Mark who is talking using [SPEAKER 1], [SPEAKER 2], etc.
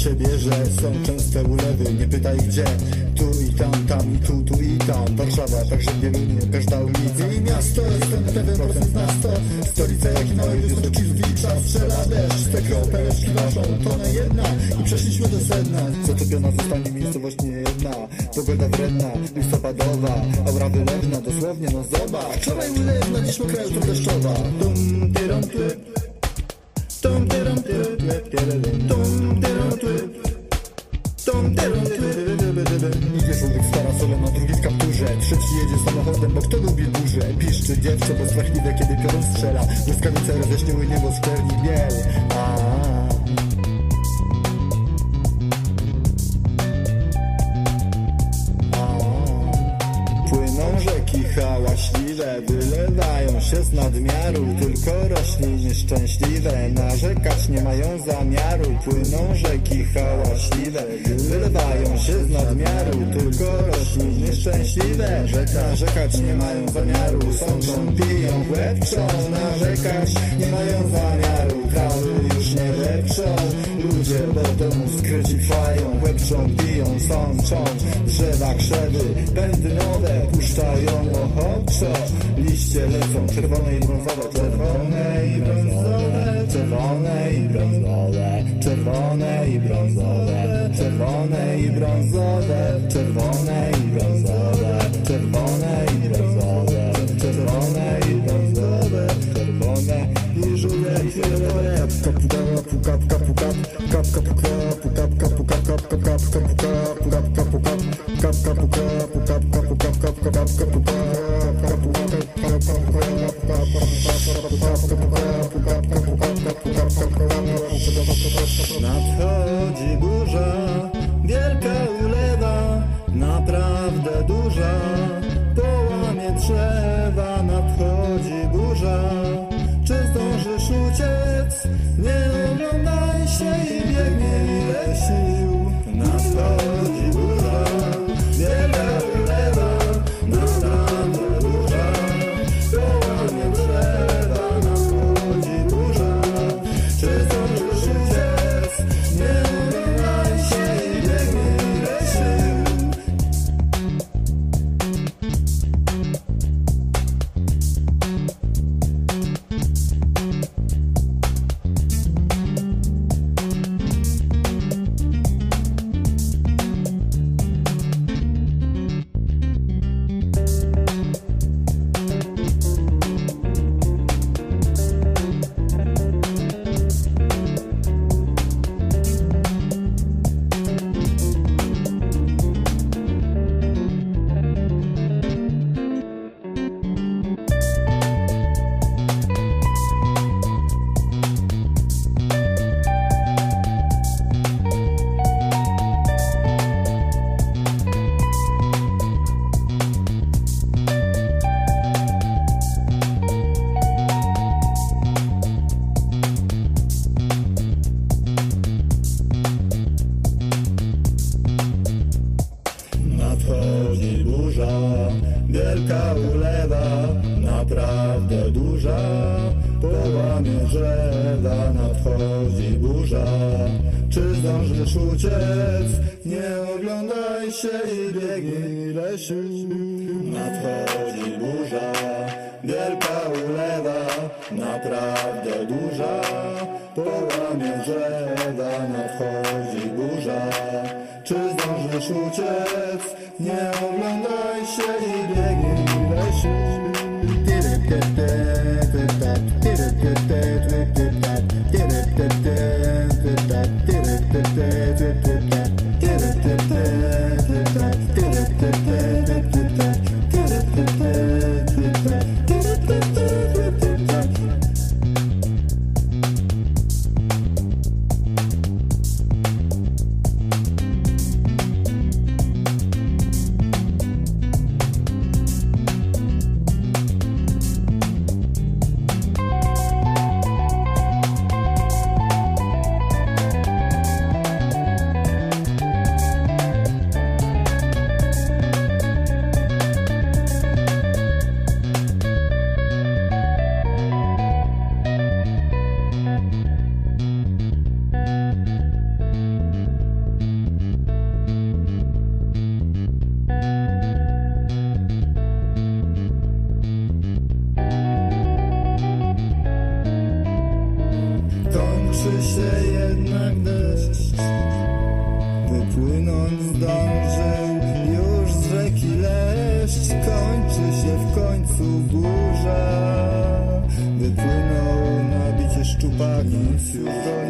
[SPEAKER 1] że są częste ulewy Nie pytaj gdzie, tu i tam, tam i tu, tu i tam Warszawa, także Wielunie, każda ulica I miasto, jestem pewien procent na sto Stolica jak i nowy wystarczy zwicza Strzela deszcz, te kropeleczki ważą Tonę jedna i przeszliśmy do sedna Zatopiona zostanie miejscowość nie jedna Pogoda wredna, listopadowa Aura wylewna, dosłownie no zobacz Wczoraj ulewna, dziś mokra, jutro deszczowa Dum, tyrom, typ Tom tyrom, typ, typ Tom typ Idzie człowiek z parasolem, a drugi w kapturze Trzeci jedzie samochodem, bo kto lubi burze Piszczy dziewczę, bo strachliwe, kiedy piorun strzela. Błyskawice roześniły niebo z czerni biel. A, Płyną rzeki hałaśliwe, wylewają się z nadmiaru Tylko rośliny szczęśliwe narzekać nie mają zamiaru. Płyną rzeki hałaśliwe, wylewają się z nadmiaru. Tylko rośliny szczęśliwe narzekać nie mają zamiaru. Sączą, piją, łepczą, narzekać nie mają zamiaru. Krawy już nie lepszą, ludzie do domu skryci fają Łepczą, piją, sączą, drzewa krzewy, pędy nowe puszczają ochoczo. Liście lecą czerwone Even though Now Połamie drzewa, nadchodzi burza. Czy zdążysz uciec? Nie oglądaj się i biegnij lesiu. Nadchodzi burza, wielka ulewa, naprawdę duża. Połamie drzewa, nadchodzi burza. Czy zdążysz uciec? Nie oglądaj się i biegnij burza Wypłynął